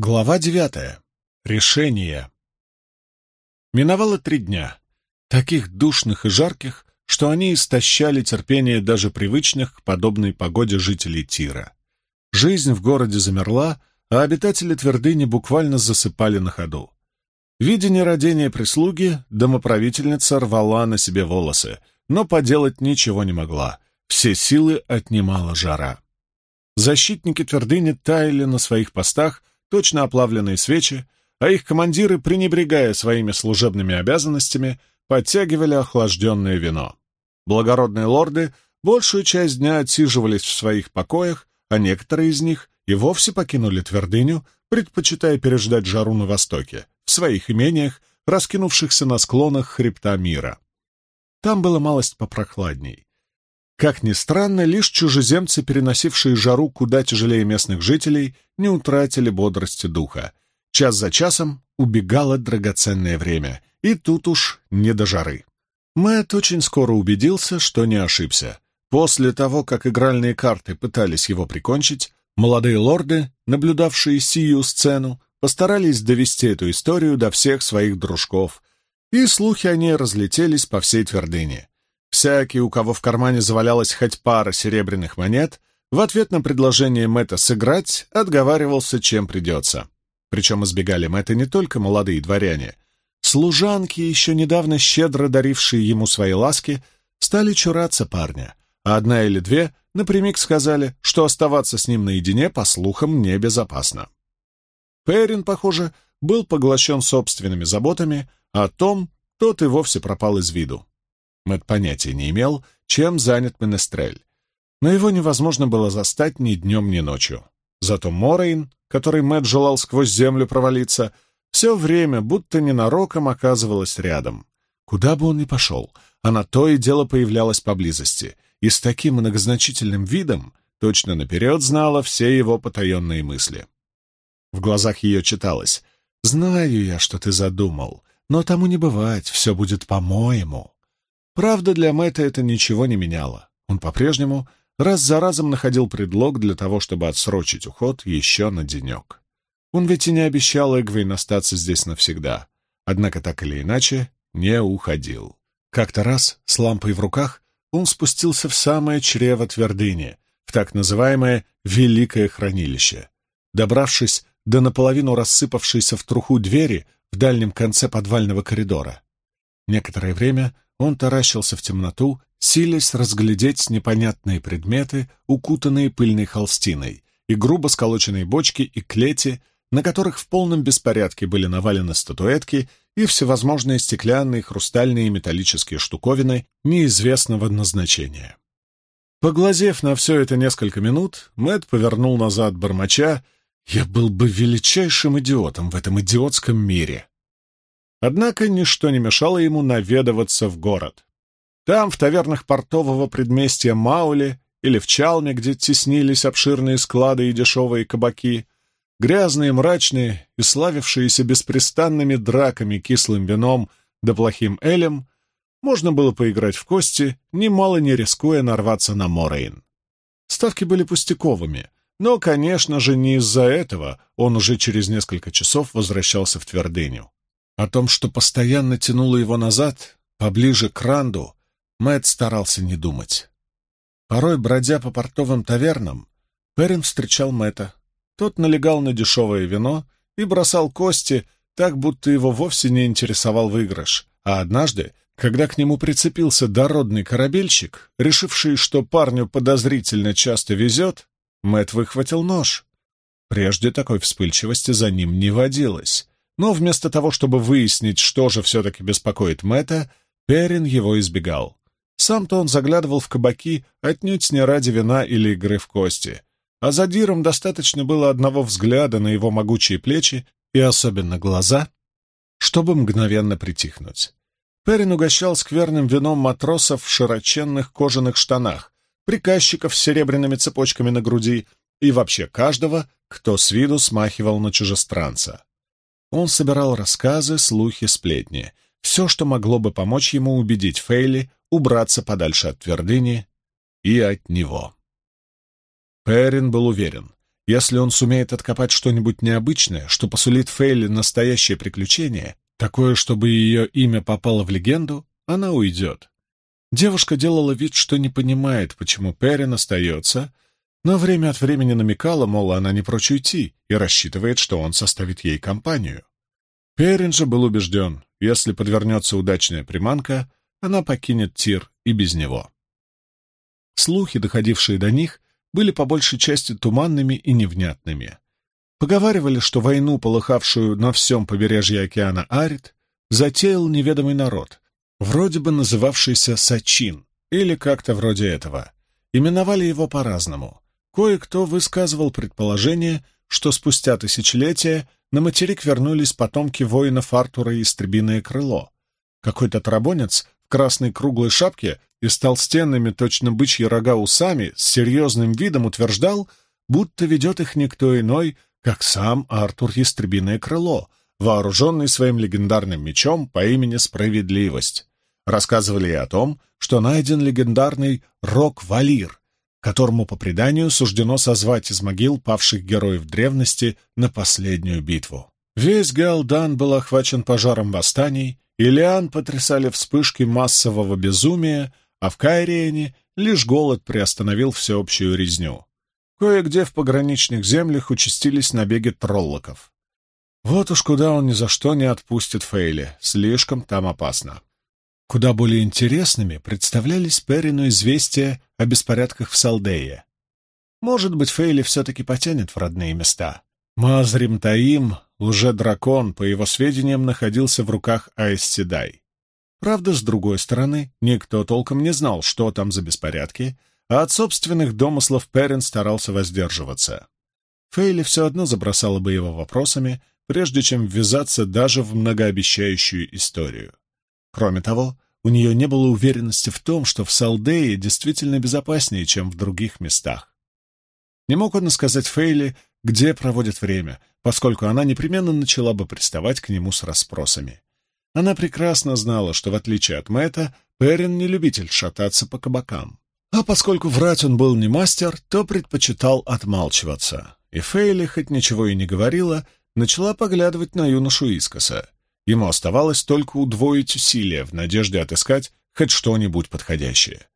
Глава девятая. Решение. Миновало три дня, таких душных и жарких, что они истощали терпение даже привычных к подобной погоде жителей Тира. Жизнь в городе замерла, а обитатели твердыни буквально засыпали на ходу. Видя нерадение прислуги, домоправительница рвала на себе волосы, но поделать ничего не могла. Все силы отнимала жара. Защитники твердыни таяли на своих постах, точно оплавленные свечи, а их командиры, пренебрегая своими служебными обязанностями, подтягивали охлажденное вино. Благородные лорды большую часть дня отсиживались в своих покоях, а некоторые из них и вовсе покинули твердыню, предпочитая переждать жару на востоке, в своих имениях, раскинувшихся на склонах хребта мира. Там было малость попрохладней. Как ни странно, лишь чужеземцы, переносившие жару куда тяжелее местных жителей, не утратили бодрости духа. Час за часом убегало драгоценное время, и тут уж не до жары. Мэтт очень скоро убедился, что не ошибся. После того, как игральные карты пытались его прикончить, молодые лорды, наблюдавшие сию сцену, постарались довести эту историю до всех своих дружков, и слухи о ней разлетелись по всей твердыне. Всякий, у кого в кармане завалялась хоть пара серебряных монет, в ответ на предложение Мэтта сыграть отговаривался, чем придется. Причем избегали Мэтта не только молодые дворяне. Служанки, еще недавно щедро дарившие ему свои ласки, стали чураться парня, а одна или две напрямик сказали, что оставаться с ним наедине, по слухам, небезопасно. Перин, похоже, был поглощен собственными заботами, а Том тот и вовсе пропал из виду. Мэтт понятия не имел, чем занят Менестрель. Но его невозможно было застать ни днем, ни ночью. Зато Морейн, который Мэтт желал сквозь землю провалиться, все время будто ненароком оказывалась рядом. Куда бы он ни пошел, она то и дело появлялась поблизости, и с таким многозначительным видом точно наперед знала все его потаенные мысли. В глазах ее читалось «Знаю я, что ты задумал, но тому не бывать, все будет по-моему». Правда, для Мэтта это ничего не меняло. Он по-прежнему раз за разом находил предлог для того, чтобы отсрочить уход еще на денек. Он ведь и не обещал Эгвейн остаться здесь навсегда, однако так или иначе не уходил. Как-то раз, с лампой в руках, он спустился в самое чрево твердыни, в так называемое «Великое хранилище». Добравшись до наполовину рассыпавшейся в труху двери в дальнем конце подвального коридора. Некоторое время он таращился в темноту, силясь разглядеть непонятные предметы, укутанные пыльной холстиной, и грубо сколоченные бочки и клети, на которых в полном беспорядке были навалены статуэтки и всевозможные стеклянные, хрустальные и металлические штуковины неизвестного назначения. Поглазев на все это несколько минут, Мэт повернул назад бормоча «Я был бы величайшим идиотом в этом идиотском мире». Однако ничто не мешало ему наведываться в город. Там, в тавернах портового предместья Маули или в Чалме, где теснились обширные склады и дешевые кабаки, грязные, мрачные и славившиеся беспрестанными драками, кислым вином да плохим элем, можно было поиграть в кости, немало не рискуя нарваться на Морейн. Ставки были пустяковыми, но, конечно же, не из-за этого он уже через несколько часов возвращался в твердыню. О том, что постоянно тянуло его назад, поближе к Ранду, Мэтт старался не думать. Порой, бродя по портовым тавернам, Перин встречал Мэтта. Тот налегал на дешевое вино и бросал кости, так будто его вовсе не интересовал выигрыш. А однажды, когда к нему прицепился дородный корабельщик, решивший, что парню подозрительно часто везет, Мэтт выхватил нож. Прежде такой вспыльчивости за ним не водилось. Но вместо того, чтобы выяснить, что же все-таки беспокоит Мэтта, Перин его избегал. Сам-то он заглядывал в кабаки отнюдь не ради вина или игры в кости, а за Диром достаточно было одного взгляда на его могучие плечи и особенно глаза, чтобы мгновенно притихнуть. Перин угощал скверным вином матросов в широченных кожаных штанах, приказчиков с серебряными цепочками на груди и вообще каждого, кто с виду смахивал на чужестранца. Он собирал рассказы, слухи, сплетни, все, что могло бы помочь ему убедить Фейли убраться подальше от твердыни и от него. Перин был уверен, Если он сумеет откопать что-нибудь необычное, что посулит Фейли настоящее приключение, такое, чтобы ее имя попало в легенду, она уйдет. Девушка делала вид, что не понимает, почему Перрин остается, но время от времени намекала, мол, она не прочь уйти, и рассчитывает, что он составит ей компанию. Перрин же был убежден, если подвернется удачная приманка, она покинет Тир и без него. Слухи, доходившие до них, были по большей части туманными и невнятными. Поговаривали, что войну, полыхавшую на всем побережье океана Арит, затеял неведомый народ, вроде бы называвшийся Сачин, или как-то вроде этого. Именовали его по-разному. Кое-кто высказывал предположение, что спустя тысячелетия на материк вернулись потомки воинов Артура и Истребиное крыло. Какой-то трабонец в красной круглой шапке и с толстенными, точно бычьи рога усами, с серьезным видом утверждал, будто ведет их никто иной, как сам Артур Ястребиное крыло, вооруженный своим легендарным мечом по имени Справедливость. Рассказывали и о том, что найден легендарный Рок-Валир, которому по преданию суждено созвать из могил павших героев древности на последнюю битву. Весь Галдан был охвачен пожаром восстаний, и Лиан потрясали вспышки массового безумия, а в Кайриене лишь голод приостановил всеобщую резню. Кое-где в пограничных землях участились набеги троллоков. Вот уж куда он ни за что не отпустит Фейли, слишком там опасно. Куда более интересными представлялись Перину известия о беспорядках в Салдее. Может быть, Фейли все-таки потянет в родные места. Мазрим Таим, лже-дракон, по его сведениям, находился в руках Аэсседай. Правда, с другой стороны, никто толком не знал, что там за беспорядки, а от собственных домыслов Перин старался воздерживаться. Фейли все одно забросала бы его вопросами, прежде чем ввязаться даже в многообещающую историю. Кроме того, у нее не было уверенности в том, что в Салдее действительно безопаснее, чем в других местах. Не мог он сказать Фейли, где проводит время, поскольку она непременно начала бы приставать к нему с расспросами. Она прекрасно знала, что, в отличие от Мэтта, Перрин не любитель шататься по кабакам. А поскольку врать он был не мастер, то предпочитал отмалчиваться. И Фейли, хоть ничего и не говорила, начала поглядывать на юношу искоса. Ему оставалось только удвоить усилия в надежде отыскать хоть что-нибудь подходящее.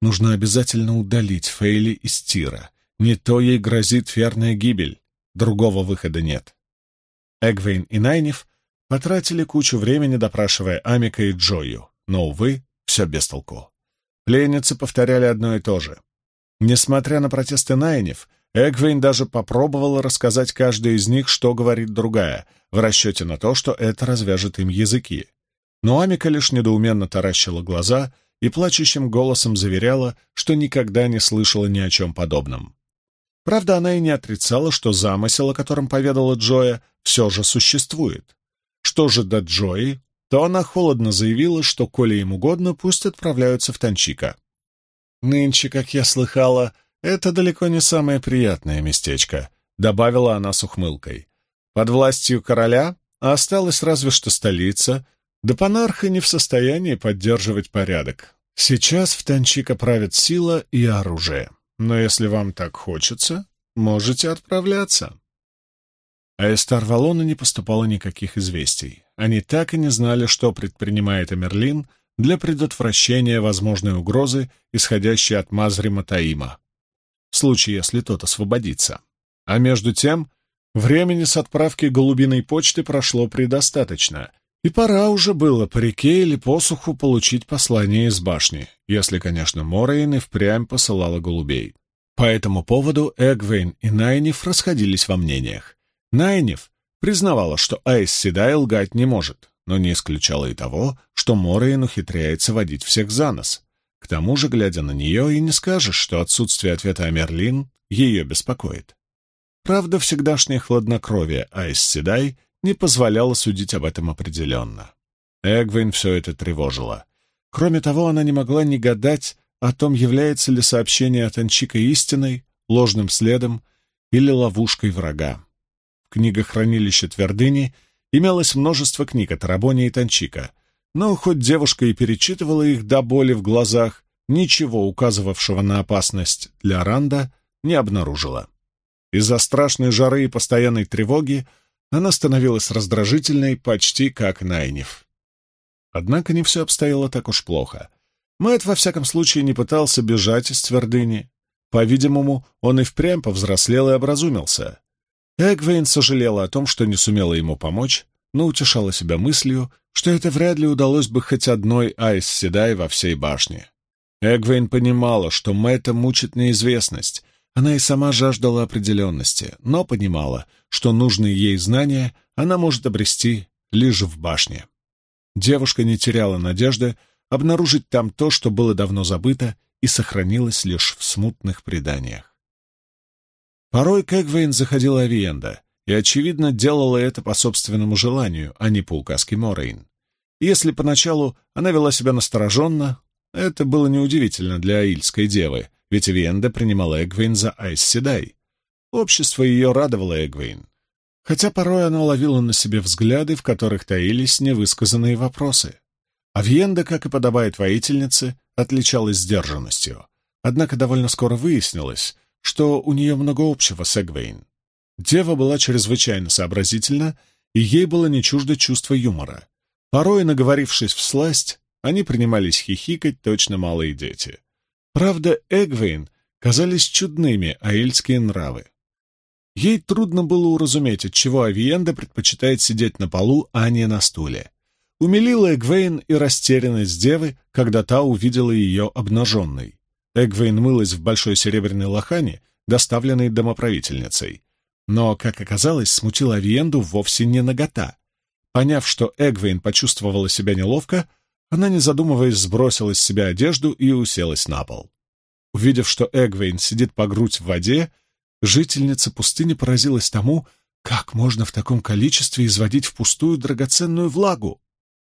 Нужно обязательно удалить Фейли из тира. Не то ей грозит верная гибель. Другого выхода нет. Эгвейн и Найниф Потратили кучу времени, допрашивая Амика и Джою, но, увы, все без толку. Пленницы повторяли одно и то же. Несмотря на протесты Найнев, Эгвейн даже попробовала рассказать каждой из них, что говорит другая, в расчете на то, что это развяжет им языки. Но Амика лишь недоуменно таращила глаза и плачущим голосом заверяла, что никогда не слышала ни о чем подобном. Правда, она и не отрицала, что замысел, о котором поведала Джоя, все же существует. Что же до Джои, то она холодно заявила, что, коли им угодно, пусть отправляются в Танчика. «Нынче, как я слыхала, это далеко не самое приятное местечко», — добавила она с ухмылкой. «Под властью короля осталась разве что столица, да панарха не в состоянии поддерживать порядок. Сейчас в Танчика правят сила и оружие, но если вам так хочется, можете отправляться». А из Тарвалона не поступало никаких известий. Они так и не знали, что предпринимает Эмерлин для предотвращения возможной угрозы, исходящей от Мазрима Таима, в случае, если тот освободится. А между тем, времени с отправки голубиной почты прошло предостаточно, и пора уже было по реке или по суху получить послание из башни, если, конечно, Морейн и впрямь посылала голубей. По этому поводу Эгвейн и Найнив расходились во мнениях. Найнев признавала, что Айз Седай лгать не может, но не исключала и того, что Морейн ухитряется водить всех за нос. К тому же, глядя на нее, и не скажешь, что отсутствие ответа о Мерлин ее беспокоит. Правда, всегдашнее хладнокровие Айс Седай не позволяло судить об этом определенно. Эгвин все это тревожило. Кроме того, она не могла не гадать о том, является ли сообщение от Анчика истиной, ложным следом или ловушкой врага книгохранилище Твердыни имелось множество книг от Рабони и Танчика, но хоть девушка и перечитывала их до боли в глазах, ничего указывавшего на опасность для Ранда не обнаружила. Из-за страшной жары и постоянной тревоги она становилась раздражительной почти как Найниф. Однако не все обстояло так уж плохо. Мэтт, во всяком случае, не пытался бежать из твердыни. По-видимому, он и впрямь повзрослел и образумился. Эгвейн сожалела о том, что не сумела ему помочь, но утешала себя мыслью, что это вряд ли удалось бы хоть одной Айс Седай во всей башне. Эгвейн понимала, что Мэтта мучит неизвестность. Она и сама жаждала определенности, но понимала, что нужные ей знания она может обрести лишь в башне. Девушка не теряла надежды обнаружить там то, что было давно забыто и сохранилось лишь в смутных преданиях. Порой к Эгвейн заходила Авиенда, и, очевидно, делала это по собственному желанию, а не по указке Морейн. Если поначалу она вела себя настороженно, это было неудивительно для аильской девы, ведь Авиенда принимала Эгвейн за Айс Седай. Общество ее радовало Эгвейн, хотя порой она ловила на себе взгляды, в которых таились невысказанные вопросы. Авиенда, как и подобает воительнице, отличалась сдержанностью. Однако довольно скоро выяснилось, что у нее много общего с Эгвейн. Дева была чрезвычайно сообразительна, и ей было не чуждо чувство юмора. Порой, наговорившись в сласть, они принимались хихикать точно малые дети. Правда, Эгвейн казались чудными аэльские нравы. Ей трудно было уразуметь, отчего Авиенда предпочитает сидеть на полу, а не на стуле. Умилила Эгвейн и растерянность девы, когда та увидела ее обнаженной. Эгвейн мылась в большой серебряной лохане, доставленной домоправительницей. Но, как оказалось, смутила Авиенду вовсе не нагота. Поняв, что Эгвейн почувствовала себя неловко, она, не задумываясь, сбросила с себя одежду и уселась на пол. Увидев, что Эгвейн сидит по грудь в воде, жительница пустыни поразилась тому, как можно в таком количестве изводить впустую драгоценную влагу.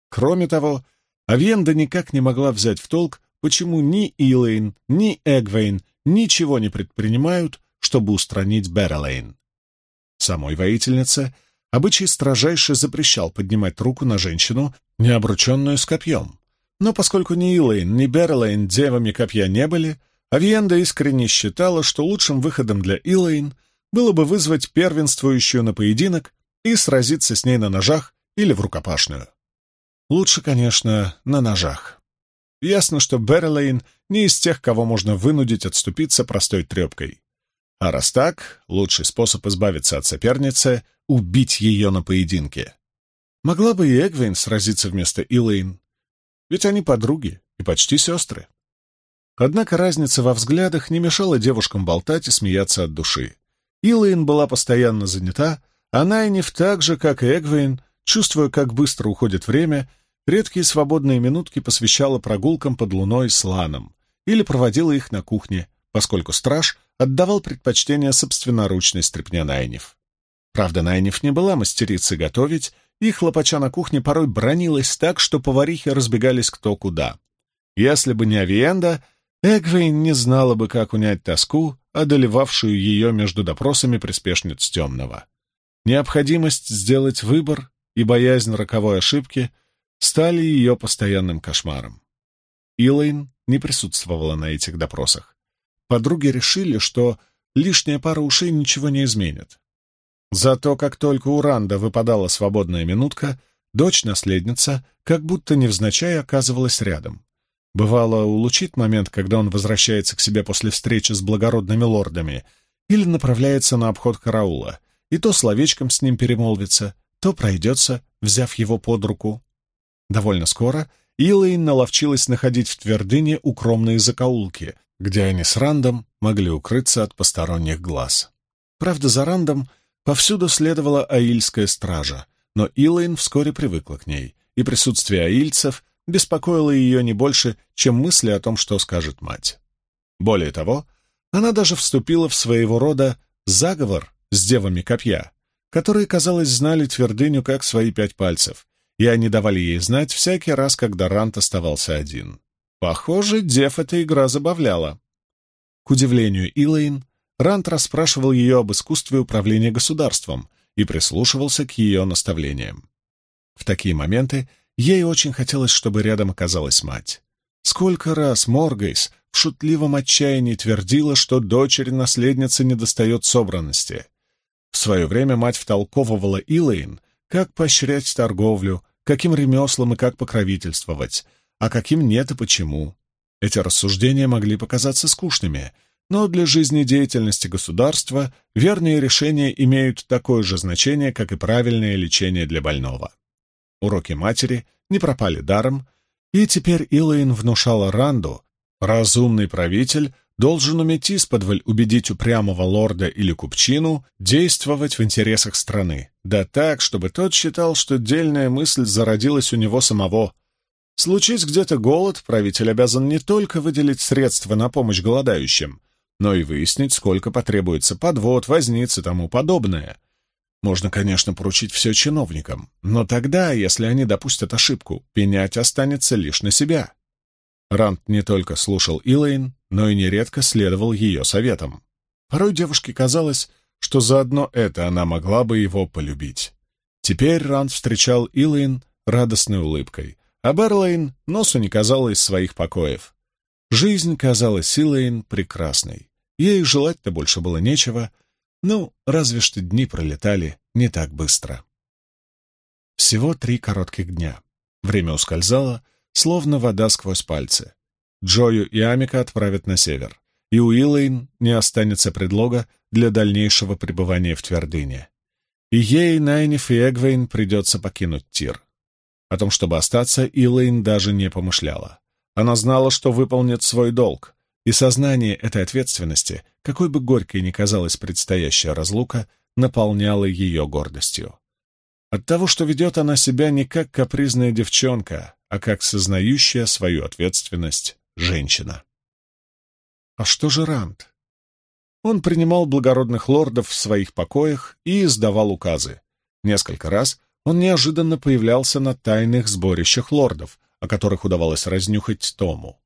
Кроме того, Авьенда никак не могла взять в толк, почему ни Илэйн, ни Эгвейн ничего не предпринимают, чтобы устранить Беррелейн. Самой воительнице обычай строжайше запрещал поднимать руку на женщину, не обрученную с копьем. Но поскольку ни Илэйн, ни Беррелейн девами копья не были, Авиенда искренне считала, что лучшим выходом для Илэйн было бы вызвать первенствующую на поединок и сразиться с ней на ножах или в рукопашную. Лучше, конечно, на ножах. Ясно, что Беррилейн не из тех, кого можно вынудить отступиться простой трепкой. А раз так, лучший способ избавиться от соперницы — убить ее на поединке. Могла бы и Эгвейн сразиться вместо Илэйн, ведь они подруги и почти сестры. Однако разница во взглядах не мешала девушкам болтать и смеяться от души. Илэйн была постоянно занята, а Найниф так же, как и Эгвейн, Чувствуя, как быстро уходит время, редкие свободные минутки посвящала прогулкам под луной с Ланом или проводила их на кухне, поскольку страж отдавал предпочтение собственноручной стряпне Найнев. Правда, Найнев не была мастерицей готовить, и, хлопача на кухне, порой бронилась так, что поварихи разбегались кто куда. Если бы не Авиенда, Эгвейн не знала бы, как унять тоску, одолевавшую ее между допросами приспешниц темного. Необходимость сделать выбор и боязнь роковой ошибки стали ее постоянным кошмаром. Илайн не присутствовала на этих допросах. Подруги решили, что лишняя пара ушей ничего не изменит. Зато как только у Ранда выпадала свободная минутка, дочь-наследница как будто невзначай оказывалась рядом. Бывало, улучит момент, когда он возвращается к себе после встречи с благородными лордами или направляется на обход караула, и то словечком с ним перемолвится, то пройдется, взяв его под руку. Довольно скоро Илэйн наловчилась находить в твердыне укромные закоулки, где они с Рандом могли укрыться от посторонних глаз. Правда, за Рандом повсюду следовала аильская стража, но Илэйн вскоре привыкла к ней, и присутствие аильцев беспокоило ее не больше, чем мысли о том, что скажет мать. Более того, она даже вступила в своего рода заговор с девами копья, которые, казалось, знали твердыню как свои пять пальцев, и они давали ей знать всякий раз, когда Рант оставался один. Похоже, Дев эта игра забавляла. К удивлению Илэйн, Рант расспрашивал ее об искусстве управления государством и прислушивался к ее наставлениям. В такие моменты ей очень хотелось, чтобы рядом оказалась мать. Сколько раз Моргейс в шутливом отчаянии твердила, что дочери-наследницы недостает собранности. В свое время мать втолковывала Илэйн, как поощрять торговлю, каким ремеслам и как покровительствовать, а каким нет и почему. Эти рассуждения могли показаться скучными, но для жизнедеятельности государства верные решения имеют такое же значение, как и правильное лечение для больного. Уроки матери не пропали даром, и теперь Илайн внушала Ранду, разумный правитель должен уметь исподволь убедить упрямого лорда или купчину действовать в интересах страны, да так, чтобы тот считал, что дельная мысль зародилась у него самого. Случись где-то голод, правитель обязан не только выделить средства на помощь голодающим, но и выяснить, сколько потребуется подвод, возниц и тому подобное. Можно, конечно, поручить все чиновникам, но тогда, если они допустят ошибку, пенять останется лишь на себя. Рант не только слушал Илэйн, но и нередко следовал ее советам. Порой девушке казалось, что заодно это она могла бы его полюбить. Теперь Рант встречал Илэйн радостной улыбкой, а Берлейн носу не казала из своих покоев. Жизнь казалась Илэйн прекрасной. Ей желать-то больше было нечего, ну, разве что дни пролетали не так быстро. Всего три коротких дня. Время ускользало, словно вода сквозь пальцы. Джою и Амика отправят на север, и у Илэйн не останется предлога для дальнейшего пребывания в Твердыне. И ей, Найниф и Эгвейн придется покинуть Тир. О том, чтобы остаться, Илэйн даже не помышляла. Она знала, что выполнит свой долг, и сознание этой ответственности, какой бы горькой ни казалась предстоящая разлука, наполняло ее гордостью. От того, что ведет она себя не как капризная девчонка, а как сознающая свою ответственность женщина. А что же Ранд? Он принимал благородных лордов в своих покоях и издавал указы. Несколько раз он неожиданно появлялся на тайных сборищах лордов, о которых удавалось разнюхать Тому.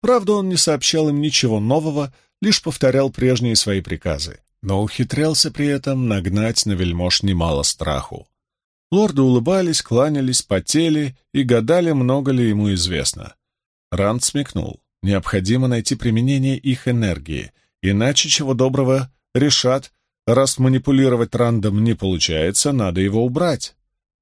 Правда, он не сообщал им ничего нового, лишь повторял прежние свои приказы, но ухитрялся при этом нагнать на вельмож немало страху. Лорды улыбались, кланялись, потели и гадали, много ли ему известно. Ранд смекнул. Необходимо найти применение их энергии, иначе, чего доброго, решат, раз манипулировать Рандом не получается, надо его убрать.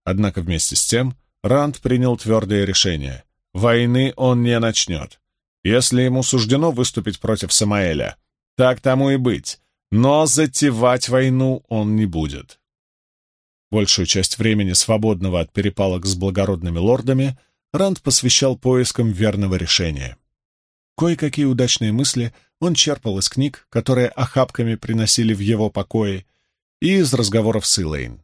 Однако вместе с тем Ранд принял твердое решение. Войны он не начнет. Если ему суждено выступить против Самаэля, так тому и быть, но затевать войну он не будет. Большую часть времени, свободного от перепалок с благородными лордами, Ранд посвящал поискам верного решения. Кое-какие удачные мысли он черпал из книг, которые охапками приносили в его покои, и из разговоров с Илэйн.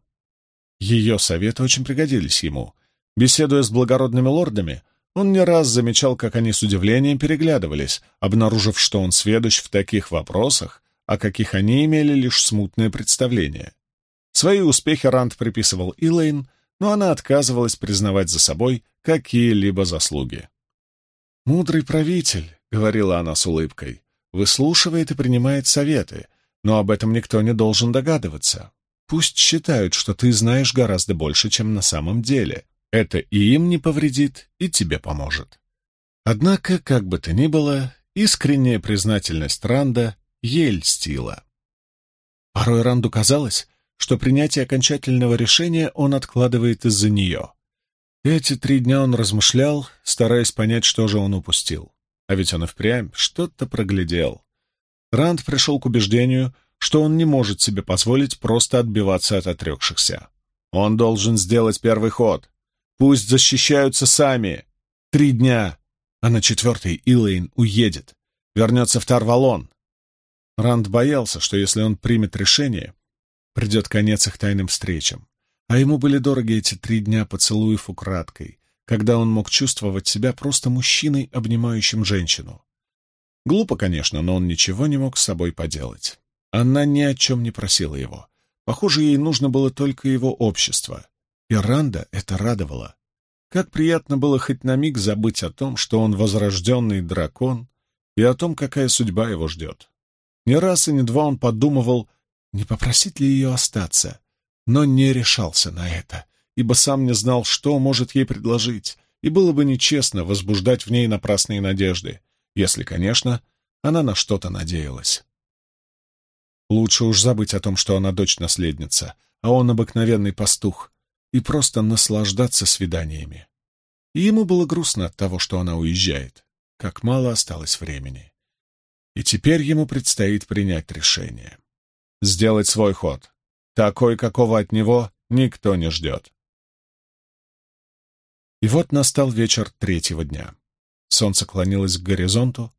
Ее советы очень пригодились ему. Беседуя с благородными лордами, он не раз замечал, как они с удивлением переглядывались, обнаружив, что он сведущ в таких вопросах, о каких они имели лишь смутное представление. Свои успехи Ранд приписывал Илэйн, но она отказывалась признавать за собой какие-либо заслуги. «Мудрый правитель», — говорила она с улыбкой, — «выслушивает и принимает советы, но об этом никто не должен догадываться. Пусть считают, что ты знаешь гораздо больше, чем на самом деле. Это и им не повредит, и тебе поможет. Однако, как бы то ни было, искренняя признательность Ранда ей льстила. Порой Ранду казалось, что принятие окончательного решения он откладывает из-за нее. Эти три дня он размышлял, стараясь понять, что же он упустил. А ведь он и впрямь что-то проглядел. Ранд пришел к убеждению, что он не может себе позволить просто отбиваться от отрекшихся. Он должен сделать первый ход. Пусть защищаются сами. Три дня, а на четвертый Илэйн уедет, вернется в Тарвалон. Ранд боялся, что если он примет решение, придет конец их тайным встречам. А ему были дороги эти три дня поцелуев украдкой, когда он мог чувствовать себя просто мужчиной, обнимающим женщину. Глупо, конечно, но он ничего не мог с собой поделать. Она ни о чем не просила его. Похоже, ей нужно было только его общество. И Ранда это радовало. Как приятно было хоть на миг забыть о том, что он возрожденный дракон, и о том, какая судьба его ждет. Не раз и не два он подумывал, не попросить ли ее остаться, но не решался на это, ибо сам не знал, что может ей предложить, и было бы нечестно возбуждать в ней напрасные надежды, если, конечно, она на что-то надеялась. Лучше уж забыть о том, что она дочь-наследница, а он обыкновенный пастух, и просто наслаждаться свиданиями. И ему было грустно от того, что она уезжает, как мало осталось времени. И теперь ему предстоит принять решение. Сделать свой ход, такой, какого от него никто не ждет. И вот настал вечер третьего дня. Солнце клонилось к горизонту,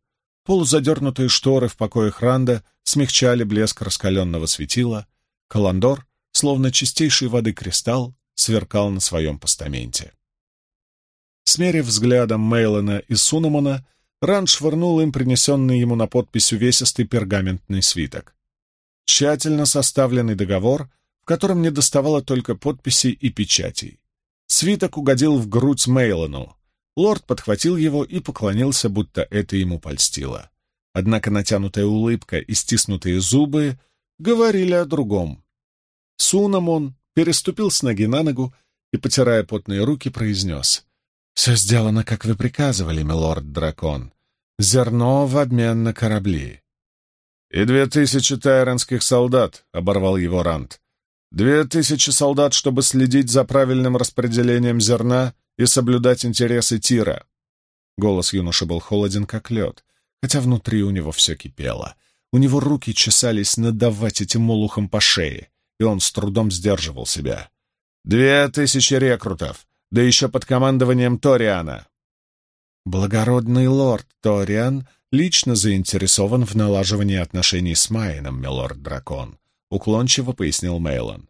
полузадернутые шторы в покоях Ранда смягчали блеск раскаленного светила, Каландор, словно чистейшей воды кристалл, сверкал на своем постаменте. Смерив взглядом Мейлона и Сунумана, Ранд швырнул им принесенный ему на подпись увесистый пергаментный свиток. Тщательно составленный договор, в котором не доставало только подписей и печатей. Свиток угодил в грудь Мейлону. Лорд подхватил его и поклонился, будто это ему польстило. Однако натянутая улыбка и стиснутые зубы говорили о другом. Сунамон переступил с ноги на ногу и, потирая потные руки, произнес. «Все сделано, как вы приказывали, милорд-дракон. Зерно в обмен на корабли». «И две тысячи тайронских солдат», — оборвал его Рант. Две тысячи солдат, чтобы следить за правильным распределением зерна и соблюдать интересы Тира. Голос юноши был холоден, как лед, хотя внутри у него все кипело. У него руки чесались надавать этим молухам по шее, и он с трудом сдерживал себя. «Две тысячи рекрутов, да еще под командованием Ториана!» «Благородный лорд Ториан лично заинтересован в налаживании отношений с Майном, милорд-дракон», — уклончиво пояснил Мейлон.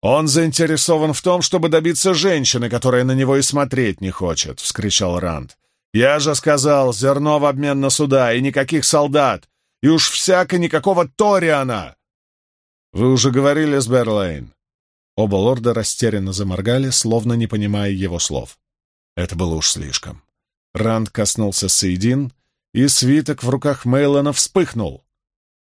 «Он заинтересован в том, чтобы добиться женщины, которая на него и смотреть не хочет», — вскричал Ранд. «Я же сказал, зерно в обмен на суда и никаких солдат, и уж всяко никакого Ториана!» «Вы уже говорили с Берлейн». Оба лорда растерянно заморгали, словно не понимая его слов. Это было уж слишком. Ранд коснулся Сейдин, и свиток в руках Мейлона вспыхнул.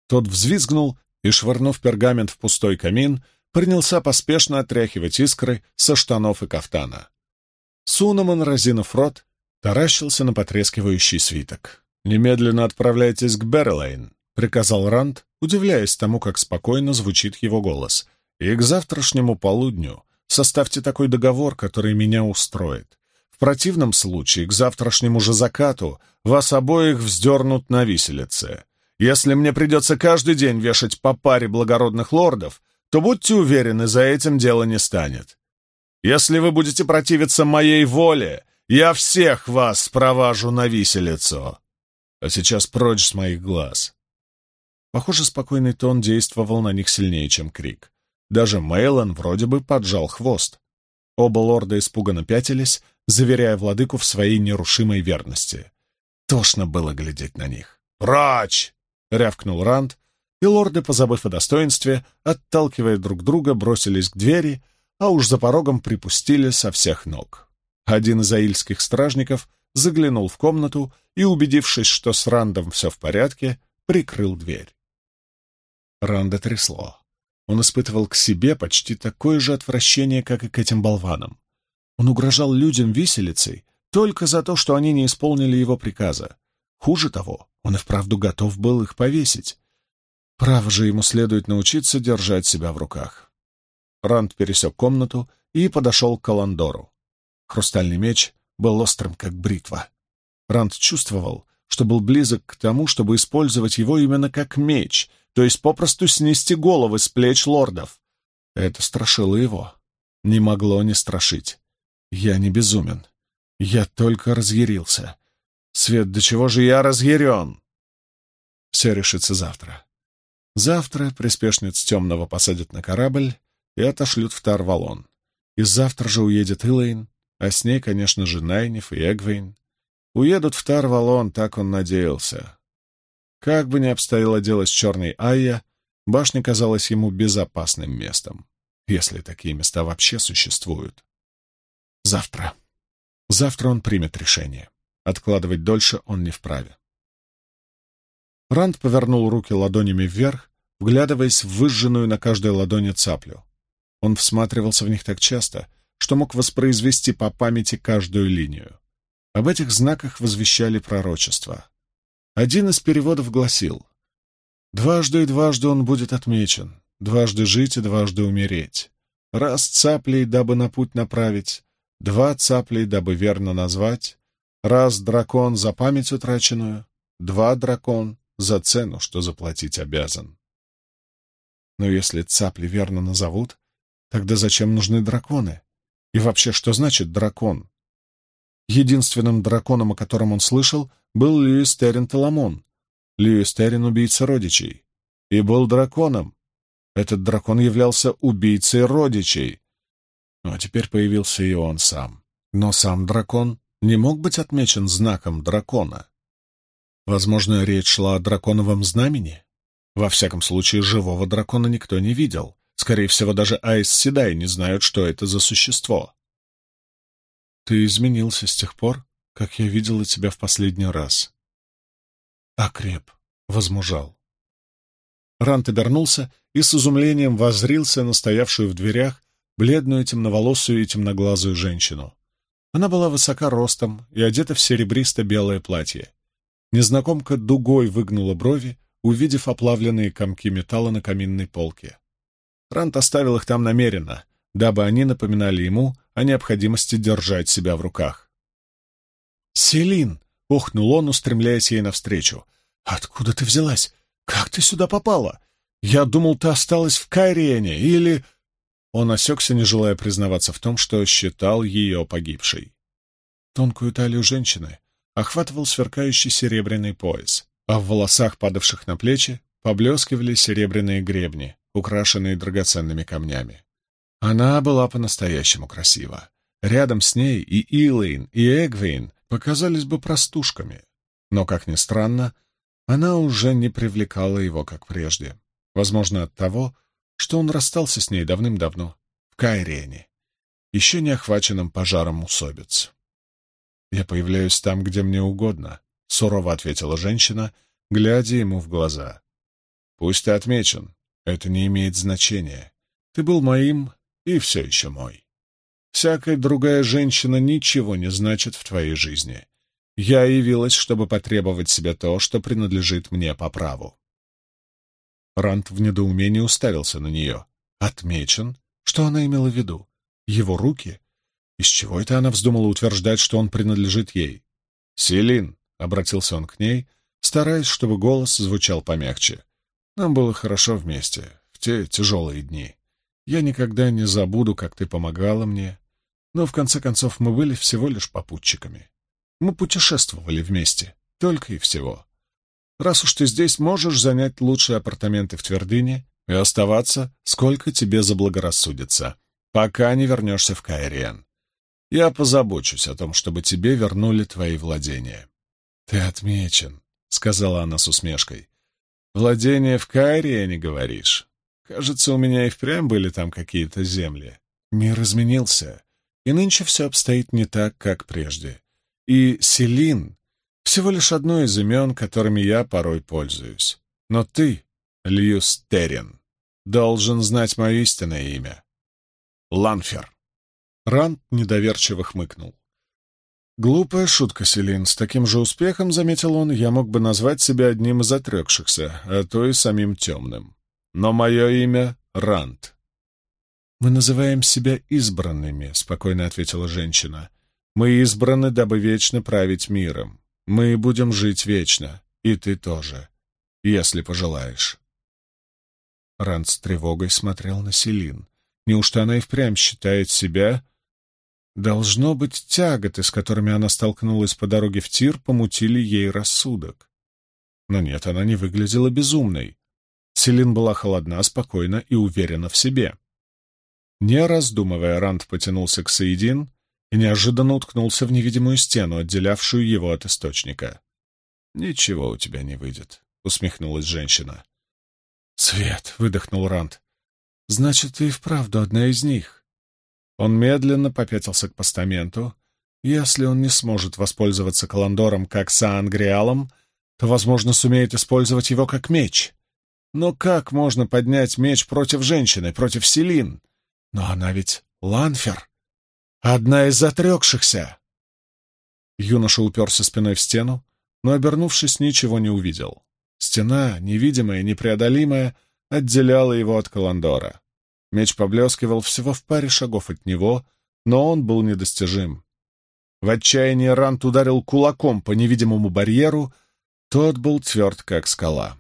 Тот взвизгнул и, швырнув пергамент в пустой камин, принялся поспешно отряхивать искры со штанов и кафтана. Суноман, разинув рот, таращился на потрескивающий свиток. «Немедленно отправляйтесь к Берлейн», — приказал Ранд, удивляясь тому, как спокойно звучит его голос. «И к завтрашнему полудню составьте такой договор, который меня устроит. В противном случае, к завтрашнему же закату, вас обоих вздернут на виселице. Если мне придется каждый день вешать по паре благородных лордов, то будьте уверены, за этим дело не станет. Если вы будете противиться моей воле, я всех вас провожу на виселицу. А сейчас прочь с моих глаз. Похоже, спокойный тон действовал на них сильнее, чем крик. Даже Мейлон вроде бы поджал хвост. Оба лорда испуганно пятились, заверяя владыку в своей нерушимой верности. Тошно было глядеть на них. «Прочь!» — рявкнул Ранд, и лорды, позабыв о достоинстве, отталкивая друг друга, бросились к двери, а уж за порогом припустили со всех ног. Один из аильских стражников заглянул в комнату и, убедившись, что с Рандом все в порядке, прикрыл дверь. Ранда трясло. Он испытывал к себе почти такое же отвращение, как и к этим болванам. Он угрожал людям виселицей только за то, что они не исполнили его приказа. Хуже того, он и вправду готов был их повесить. Право же ему следует научиться держать себя в руках. Ранд пересек комнату и подошел к Каландору. Хрустальный меч был острым, как бритва. Ранд чувствовал, что был близок к тому, чтобы использовать его именно как меч, то есть попросту снести головы с плеч лордов. Это страшило его. Не могло не страшить. Я не безумен. Я только разъярился. Свет, до чего же я разъярен? Все решится завтра. Завтра приспешниц темного посадят на корабль и отошлют в Тарвалон. И завтра же уедет Илэйн, а с ней, конечно же, Найниф и Эгвейн. Уедут в Тарвалон, так он надеялся. Как бы ни обстояло дело с черной Айя, башня казалась ему безопасным местом, если такие места вообще существуют. Завтра. Завтра он примет решение. Откладывать дольше он не вправе. Ранд повернул руки ладонями вверх, вглядываясь в выжженную на каждой ладони цаплю. Он всматривался в них так часто, что мог воспроизвести по памяти каждую линию. Об этих знаках возвещали пророчество. Один из переводов гласил «Дважды и дважды он будет отмечен, дважды жить и дважды умереть. Раз цаплей, дабы на путь направить, два цаплей, дабы верно назвать, раз дракон за память утраченную, два дракон за цену, что заплатить обязан». Но если цапли верно назовут, тогда зачем нужны драконы? И вообще, что значит дракон? Единственным драконом, о котором он слышал, был Льюис Террин Таламон. Льюис Террин — убийца родичей. И был драконом. Этот дракон являлся убийцей родичей. Ну, а теперь появился и он сам. Но сам дракон не мог быть отмечен знаком дракона. Возможно, речь шла о драконовом знамени? Во всяком случае, живого дракона никто не видел. Скорее всего, даже Айс Седай не знают, что это за существо. Ты изменился с тех пор, как я видела тебя в последний раз. Окреп, возмужал. Рант обернулся и с изумлением воззрился на стоявшую в дверях бледную темноволосую и темноглазую женщину. Она была высока ростом и одета в серебристо-белое платье. Незнакомка дугой выгнула брови, увидев оплавленные комки металла на каминной полке. Рант оставил их там намеренно, дабы они напоминали ему о необходимости держать себя в руках. «Селин!» — охнул он, устремляясь ей навстречу. «Откуда ты взялась? Как ты сюда попала? Я думал, ты осталась в Кайриене, или...» Он осекся, не желая признаваться в том, что считал ее погибшей. Тонкую талию женщины охватывал сверкающий серебряный пояс а в волосах, падавших на плечи, поблескивали серебряные гребни, украшенные драгоценными камнями. Она была по-настоящему красива. Рядом с ней и Илэйн, и Эгвейн показались бы простушками. Но, как ни странно, она уже не привлекала его, как прежде. Возможно, от того, что он расстался с ней давным-давно, в Кайрене, еще не охваченном пожаром усобиц. «Я появляюсь там, где мне угодно», — сурово ответила женщина, глядя ему в глаза. «Пусть ты отмечен. Это не имеет значения. Ты был моим и все еще мой. Всякая другая женщина ничего не значит в твоей жизни. Я явилась, чтобы потребовать себе то, что принадлежит мне по праву». Рант в недоумении уставился на нее. «Отмечен? Что она имела в виду? Его руки? Из чего это она вздумала утверждать, что он принадлежит ей? Селин, — обратился он к ней, стараясь, чтобы голос звучал помягче. «Нам было хорошо вместе, в те тяжелые дни. Я никогда не забуду, как ты помогала мне, но в конце концов мы были всего лишь попутчиками. Мы путешествовали вместе, только и всего. Раз уж ты здесь, можешь занять лучшие апартаменты в Твердыне и оставаться, сколько тебе заблагорассудится, пока не вернешься в Кайриен. Я позабочусь о том, чтобы тебе вернули твои владения. «Ты отмечен», — сказала она с усмешкой. «Владение в Кайре, не говоришь? Кажется, у меня и впрямь были там какие-то земли. Мир изменился, и нынче все обстоит не так, как прежде. И Селин — всего лишь одно из имен, которыми я порой пользуюсь. Но ты, Льюс Террин, должен знать мое истинное имя. Ланфер». Рант недоверчиво хмыкнул. Глупая шутка, Селин. С таким же успехом, заметил он, я мог бы назвать себя одним из отрекшихся, а то и самим темным. Но мое имя — Рант. «Мы называем себя избранными», — спокойно ответила женщина. «Мы избраны, дабы вечно править миром. Мы будем жить вечно, и ты тоже, если пожелаешь». Рант с тревогой смотрел на Селин. Неужто она и впрямь считает себя Должно быть, тяготы, с которыми она столкнулась по дороге в тир, помутили ей рассудок. Но нет, она не выглядела безумной. Селин была холодна, спокойна и уверена в себе. Не раздумывая, Ранд потянулся к Саидин и неожиданно уткнулся в невидимую стену, отделявшую его от источника. «Ничего у тебя не выйдет», — усмехнулась женщина. «Свет!» — выдохнул Ранд. «Значит, ты и вправду одна из них». Он медленно попятился к постаменту. Если он не сможет воспользоваться Каландором как Саангриалом, то, возможно, сумеет использовать его как меч. Но как можно поднять меч против женщины, против Селин? Но она ведь Ланфер. одна из отрекшихся!» Юноша уперся спиной в стену, но, обернувшись, ничего не увидел. Стена, невидимая, непреодолимая, отделяла его от Каландора. Меч поблескивал всего в паре шагов от него, но он был недостижим. В отчаянии Рант ударил кулаком по невидимому барьеру, тот был тверд, как скала.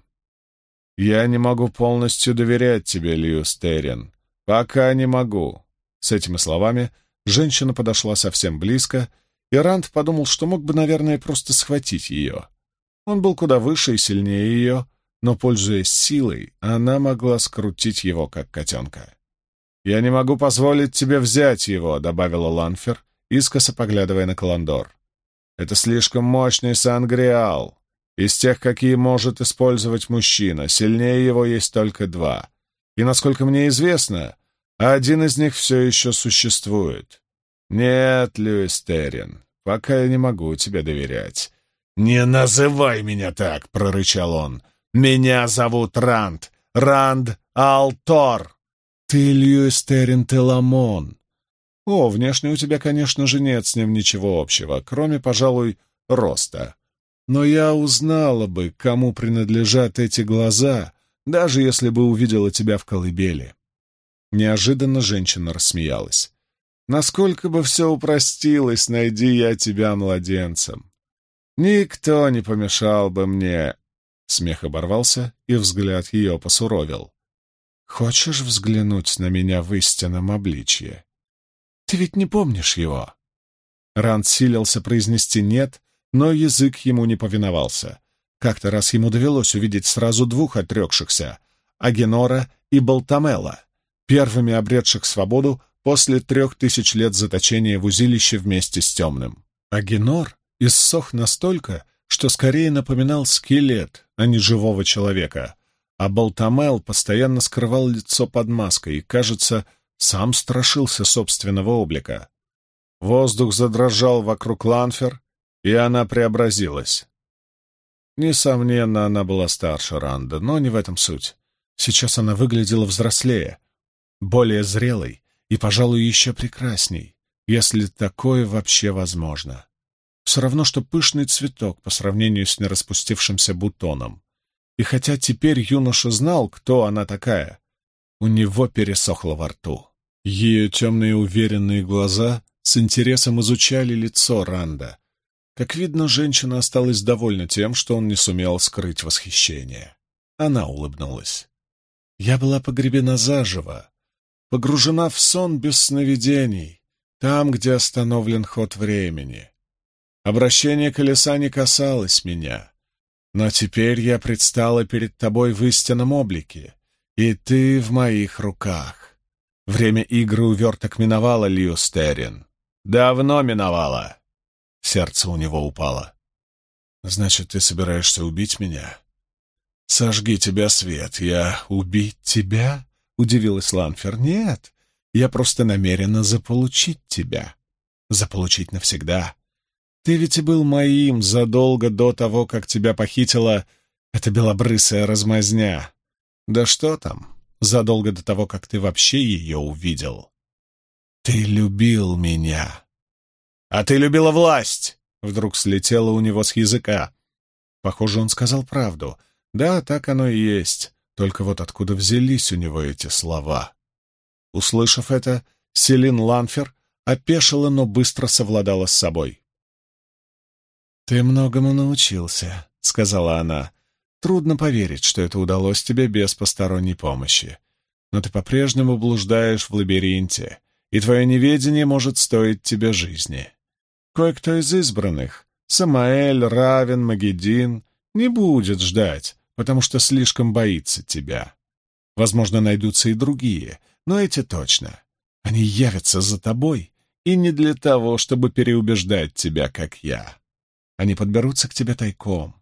«Я не могу полностью доверять тебе, Льюс Террин. Пока не могу». С этими словами женщина подошла совсем близко, и Ранд подумал, что мог бы, наверное, просто схватить ее. Он был куда выше и сильнее ее, но, пользуясь силой, она могла скрутить его, как котенка. «Я не могу позволить тебе взять его», — добавила Ланфер, искоса поглядывая на Каландор. «Это слишком мощный сангриал. Из тех, какие может использовать мужчина, сильнее его есть только два. И, насколько мне известно, один из них все еще существует. Нет, Льюис Террин, пока я не могу тебе доверять». «Не называй меня так!» — прорычал он. «Меня зовут Ранд. Ранд Алтор!» «Ты Льюис Террин Теламон!» «О, внешне у тебя, конечно же, нет с ним ничего общего, кроме, пожалуй, роста. Но я узнала бы, кому принадлежат эти глаза, даже если бы увидела тебя в колыбели». Неожиданно женщина рассмеялась. «Насколько бы все упростилось, найди я тебя младенцем. Никто не помешал бы мне...» Смех оборвался, и взгляд ее посуровил. «Хочешь взглянуть на меня в истинном обличье? Ты ведь не помнишь его?» Ранд силился произнести «нет», но язык ему не повиновался. Как-то раз ему довелось увидеть сразу двух отрекшихся — Агенора и Балтамела, первыми обретших свободу после трех тысяч лет заточения в узилище вместе с темным. Агенор иссох настолько, что скорее напоминал скелет, а не живого человека, а Балтамел постоянно скрывал лицо под маской и, кажется, сам страшился собственного облика. Воздух задрожал вокруг Ланфер, и она преобразилась. Несомненно, она была старше Ранда, но не в этом суть. Сейчас она выглядела взрослее, более зрелой и, пожалуй, еще прекрасней, если такое вообще возможно. Все равно, что пышный цветок по сравнению с нераспустившимся бутоном. И хотя теперь юноша знал, кто она такая, у него пересохло во рту. Ее темные уверенные глаза с интересом изучали лицо Ранда. Как видно, женщина осталась довольна тем, что он не сумел скрыть восхищение. Она улыбнулась. Я была погребена заживо, погружена в сон без сновидений, там, где остановлен ход времени. Обращение колеса не касалось меня. Но теперь я предстала перед тобой в истинном облике, и ты в моих руках. Время игры уверток миновало, Льюстерин. Давно миновало. Сердце у него упало. Значит, ты собираешься убить меня? Сожги тебя, Свет. Я убить тебя? Удивилась Ланфер. Нет, я просто намерена заполучить тебя. Заполучить навсегда. Ты ведь и был моим задолго до того, как тебя похитила эта белобрысая размазня. Да что там, задолго до того, как ты вообще ее увидел. Ты любил меня. А ты любила власть! Вдруг слетело у него с языка. Похоже, он сказал правду. Да, так оно и есть. Только вот откуда взялись у него эти слова? Услышав это, Селин Ланфер опешила, но быстро совладала с собой. «Ты многому научился», — сказала она. «Трудно поверить, что это удалось тебе без посторонней помощи. Но ты по-прежнему блуждаешь в лабиринте, и твое неведение может стоить тебе жизни. Кое-кто из избранных, Самаэль, Равен, Магеддин, не будет ждать, потому что слишком боится тебя. Возможно, найдутся и другие, но эти точно. Они явятся за тобой, и не для того, чтобы переубеждать тебя, как я. Они подберутся к тебе тайком,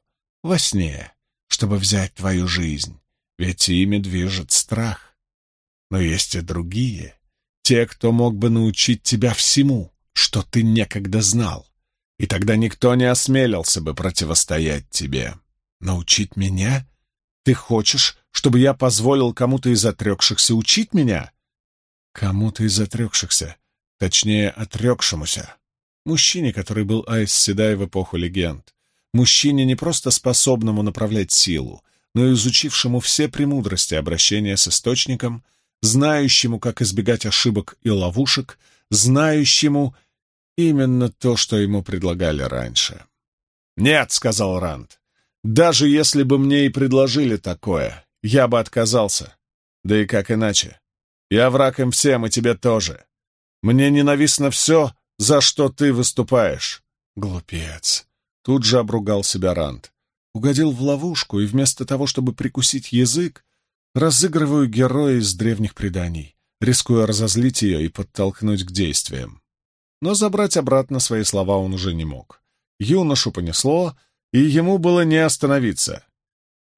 во сне, чтобы взять твою жизнь, ведь ими движет страх. Но есть и другие, те, кто мог бы научить тебя всему, что ты некогда знал, и тогда никто не осмелился бы противостоять тебе. Научить меня? Ты хочешь, чтобы я позволил кому-то из отрекшихся учить меня? Кому-то из отрекшихся. точнее, отрекшемуся. Мужчине, который был Айс Седай в эпоху легенд. Мужчине, не просто способному направлять силу, но и изучившему все премудрости обращения с Источником, знающему, как избегать ошибок и ловушек, знающему именно то, что ему предлагали раньше. «Нет», — сказал Ранд, — «даже если бы мне и предложили такое, я бы отказался. Да и как иначе? Я враг им всем, и тебе тоже. Мне ненавистно все, за что ты выступаешь». «Глупец», — тут же обругал себя Ранд. Угодил в ловушку, и вместо того, чтобы прикусить язык, разыгрываю героя из древних преданий, рискуя разозлить ее и подтолкнуть к действиям. Но забрать обратно свои слова он уже не мог. Юношу понесло, и ему было не остановиться.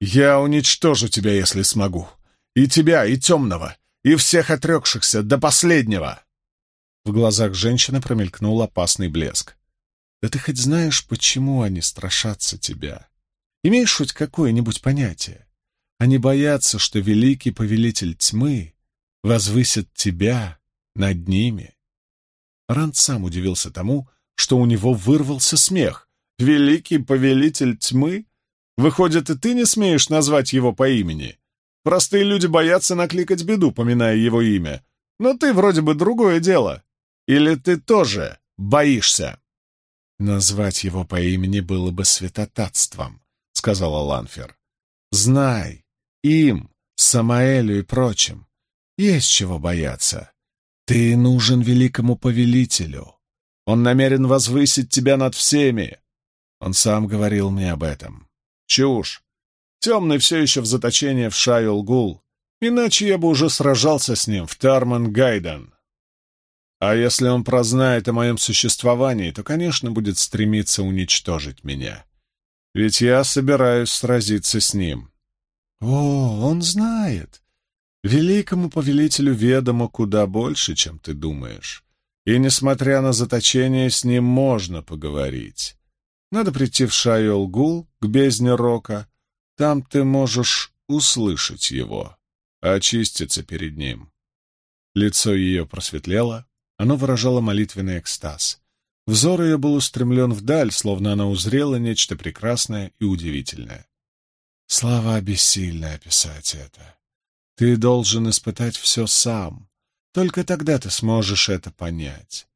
«Я уничтожу тебя, если смогу. И тебя, и темного, и всех отрекшихся до последнего!» В глазах женщины промелькнул опасный блеск. «Да ты хоть знаешь, почему они страшатся тебя? Имеешь хоть какое-нибудь понятие? Они боятся, что великий повелитель тьмы возвысит тебя над ними». Ранд сам удивился тому, что у него вырвался смех. «Великий повелитель тьмы? Выходит, и ты не смеешь назвать его по имени? Простые люди боятся накликать беду, поминая его имя. Но ты вроде бы другое дело. Или ты тоже боишься?» «Назвать его по имени было бы святотатством», — сказала Ланфер. «Знай, им, Самаэлю и прочим, есть чего бояться. Ты нужен великому повелителю. Он намерен возвысить тебя над всеми. Он сам говорил мне об этом. Чушь. Темный все еще в заточении в Шайол-Гул, иначе я бы уже сражался с ним в Тарман-Гайден. А если он прознает о моем существовании, то, конечно, будет стремиться уничтожить меня. Ведь я собираюсь сразиться с ним. О, он знает. Великому повелителю ведомо куда больше, чем ты думаешь. И, несмотря на заточение, с ним можно поговорить. Надо прийти в Шайол-Гул, к бездне Рока. Там ты можешь услышать его, очиститься перед ним. Лицо ее просветлело, оно выражало молитвенный экстаз. Взор ее был устремлен вдаль, словно она узрела нечто прекрасное и удивительное. Слова бессильны описать это. Ты должен испытать все сам, только тогда ты сможешь это понять.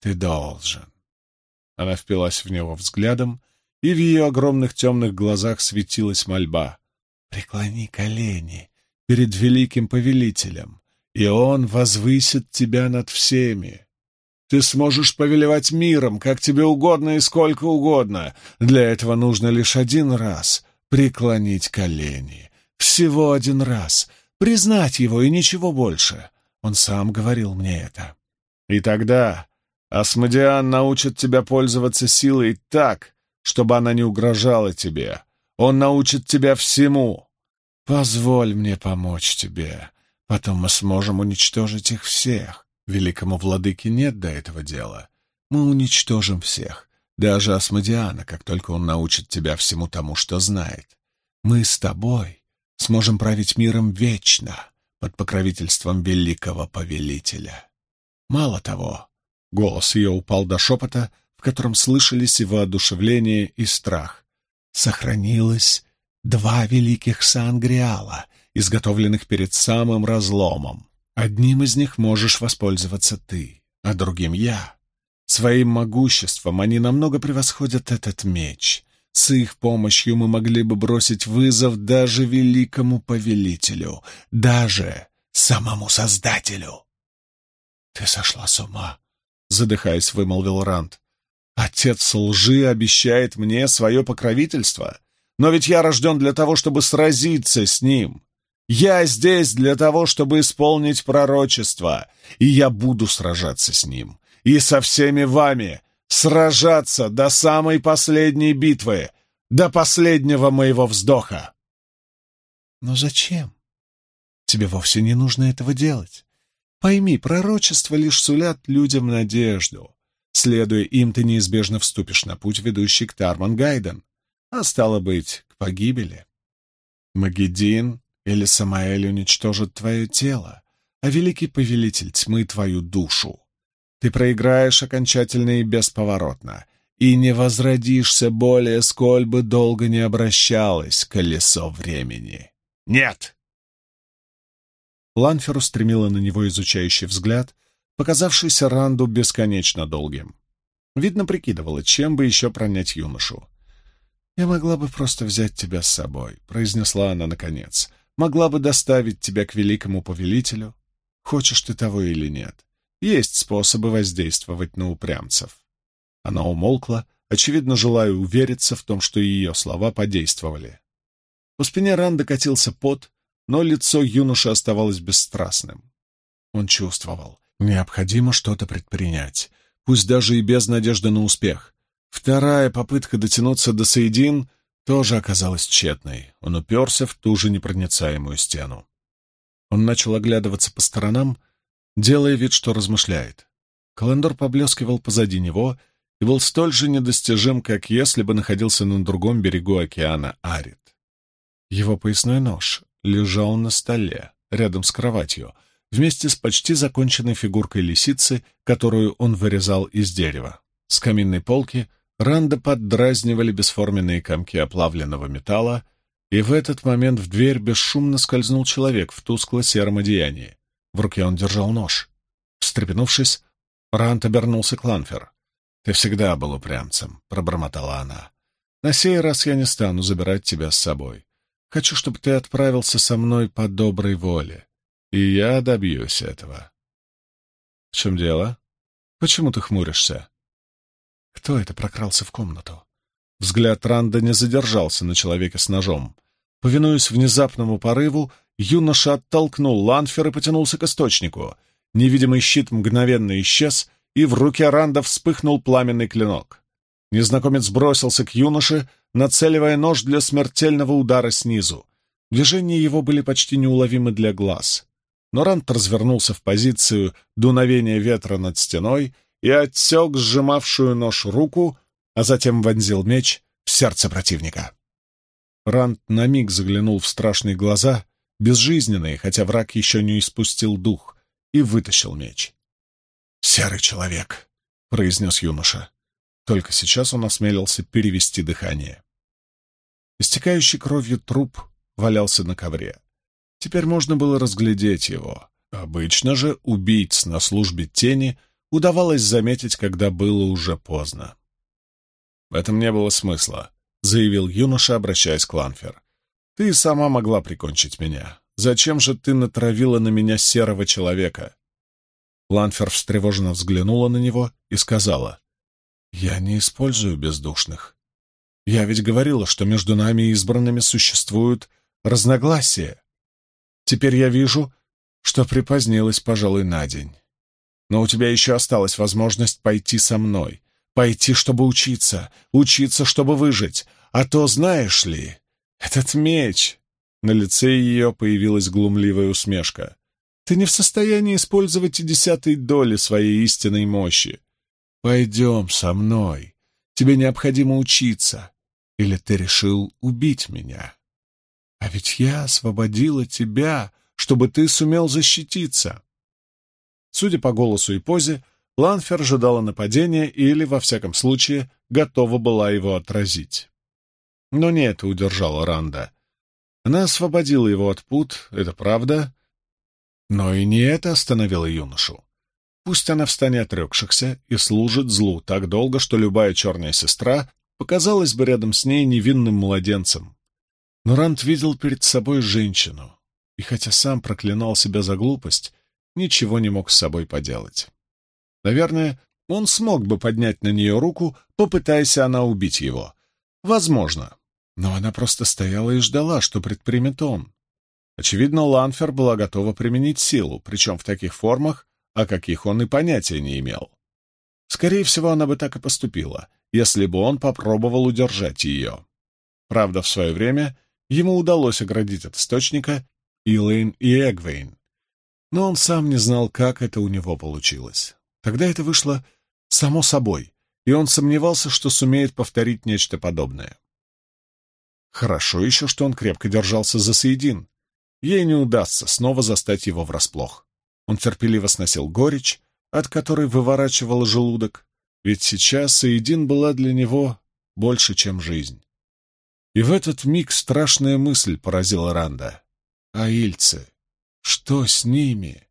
Ты должен. Она впилась в него взглядом, и в ее огромных темных глазах светилась мольба. «Преклони колени перед великим повелителем, и он возвысит тебя над всеми. Ты сможешь повелевать миром, как тебе угодно и сколько угодно. Для этого нужно лишь один раз преклонить колени. Всего один раз. Признать его и ничего больше. Он сам говорил мне это. И тогда Асмодиан научит тебя пользоваться силой так, чтобы она не угрожала тебе. Он научит тебя всему. Позволь мне помочь тебе. Потом мы сможем уничтожить их всех. Великому владыке нет до этого дела. Мы уничтожим всех, даже Асмодиана, как только он научит тебя всему тому, что знает. Мы с тобой сможем править миром вечно под покровительством великого повелителя. Мало того, голос ее упал до шепота, в котором слышались и воодушевление, и страх. Сохранилось два великих сангриала, изготовленных перед самым разломом. Одним из них можешь воспользоваться ты, а другим я. Своим могуществом они намного превосходят этот меч. С их помощью мы могли бы бросить вызов даже великому повелителю, даже самому Создателю. — Ты сошла с ума, — задыхаясь, вымолвил Ранд. — Отец лжи обещает мне свое покровительство, но ведь я рожден для того, чтобы сразиться с ним. Я здесь для того, чтобы исполнить пророчество, и я буду сражаться с ним, и со всеми вами, сражаться до самой последней битвы, до последнего моего вздоха. Но зачем? Тебе вовсе не нужно этого делать. Пойми, пророчества лишь сулят людям надежду. Следуя им, ты неизбежно вступишь на путь, ведущий к Тарман-Гайден, а стало быть, к погибели. Магеддин или Самаэль уничтожат твое тело, а великий повелитель тьмы — твою душу. Ты проиграешь окончательно и бесповоротно, и не возродишься более, сколь бы долго не обращалось колесо времени. Нет!» Ланфер устремила на него изучающий взгляд, показавшийся Ранду бесконечно долгим. Видно, прикидывала, чем бы еще пронять юношу. «Я могла бы просто взять тебя с собой», — произнесла она наконец. «Могла бы доставить тебя к великому повелителю. Хочешь ты того или нет. Есть способы воздействовать на упрямцев». Она умолкла, очевидно, желая увериться в том, что ее слова подействовали. По спине Ранда катился пот, но лицо юноши оставалось бесстрастным. Он чувствовал, необходимо что-то предпринять, пусть даже и без надежды на успех. Вторая попытка дотянуться до Саидин тоже оказалась тщетной. Он уперся в ту же непроницаемую стену. Он начал оглядываться по сторонам, делая вид, что размышляет. Календор поблескивал позади него и был столь же недостижим, как если бы находился на другом берегу океана Арит. Его поясной нож лежал на столе, рядом с кроватью, вместе с почти законченной фигуркой лисицы, которую он вырезал из дерева. С каминной полки Ранда поддразнивали бесформенные комки оплавленного металла, и в этот момент в дверь бесшумно скользнул человек в тускло-сером одеянии. В руке он держал нож. Встрепенувшись, Ранд обернулся к Ланфер. «Ты всегда был упрямцем», — пробормотала она. «На сей раз я не стану забирать тебя с собой. Хочу, чтобы ты отправился со мной по доброй воле, и я добьюсь этого». «В чем дело? Почему ты хмуришься?» Кто это прокрался в комнату? Взгляд Ранда не задержался на человеке с ножом. Повинуясь внезапному порыву, юноша оттолкнул Ланфер и потянулся к источнику. Невидимый щит мгновенно исчез, и в руке Ранда вспыхнул пламенный клинок. Незнакомец бросился к юноше, нацеливая нож для смертельного удара снизу. Движения его были почти неуловимы для глаз. Но Ранд развернулся в позицию дуновения ветра над стеной и отсек сжимавшую нож руку, а затем вонзил меч в сердце противника. Ранд на миг заглянул в страшные глаза, безжизненные, хотя враг еще не испустил дух, и вытащил меч. «Серый человек», — произнес юноша. Только сейчас он осмелился перевести дыхание. Истекающий кровью труп валялся на ковре. Теперь можно было разглядеть его. Обычно же убийц на службе тени удавалось заметить, когда было уже поздно. «В этом не было смысла», — заявил юноша, обращаясь к Ланфер. «Ты сама могла прикончить меня. Зачем же ты натравила на меня серого человека?» Ланфер встревоженно взглянула на него и сказала, «Я не использую бездушных. Я ведь говорила, что между нами и избранными существуют разногласия. Теперь я вижу, что припозднилась, пожалуй, на день. Но у тебя еще осталась возможность пойти со мной. Пойти, чтобы учиться. Учиться, чтобы выжить. А то, знаешь ли, этот меч...» На лице ее появилась глумливая усмешка. «Ты не в состоянии использовать и десятой доли своей истинной мощи. Пойдем со мной. Тебе необходимо учиться. Или ты решил убить меня? А ведь я освободила тебя, чтобы ты сумел защититься. Судя по голосу и позе, Ланфер ожидала нападения или, во всяком случае, готова была его отразить. Но не это удержало Ранда. Она освободила его от пут, это правда, но и не это остановило юношу. Пусть она в стане отрекшихся и служит злу так долго, что любая черная сестра показалась бы рядом с ней невинным младенцем. Но Ранд видел перед собой женщину, и хотя сам проклинал себя за глупость, ничего не мог с собой поделать. Наверное, он смог бы поднять на нее руку, попытаясь она убить его. Возможно. Но она просто стояла и ждала, что предпримет он. Очевидно, Ланфер была готова применить силу, причем в таких формах, о каких он и понятия не имел. Скорее всего, она бы так и поступила, если бы он попробовал удержать ее. Правда, в свое время ему удалось оградить от источника Илэйн и Эгвейн, но он сам не знал, как это у него получилось. Тогда это вышло само собой, и он сомневался, что сумеет повторить нечто подобное. Хорошо еще, что он крепко держался за Саидин. Ей не удастся снова застать его врасплох. Он терпеливо сносил горечь, от которой выворачивал желудок, ведь сейчас Саидин была для него больше, чем жизнь. И в этот миг страшная мысль поразила Ранда. Аильцы, что с ними?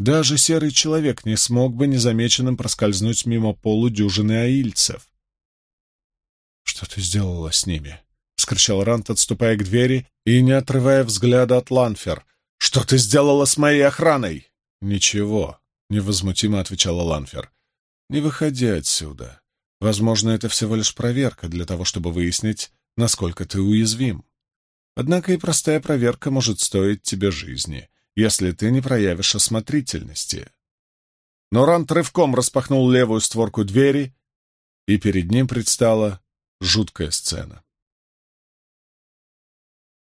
Даже серый человек не смог бы незамеченным проскользнуть мимо полудюжины аильцев. «Что ты сделала с ними?» — скричал Рант, отступая к двери и не отрывая взгляда от Ланфер. «Что ты сделала с моей охраной?» «Ничего», — невозмутимо отвечала Ланфер. «Не выходи отсюда. Возможно, это всего лишь проверка для того, чтобы выяснить, насколько ты уязвим. Однако и простая проверка может стоить тебе жизни, если ты не проявишь осмотрительности». Но Рант рывком распахнул левую створку двери, и перед ним предстала жуткая сцена.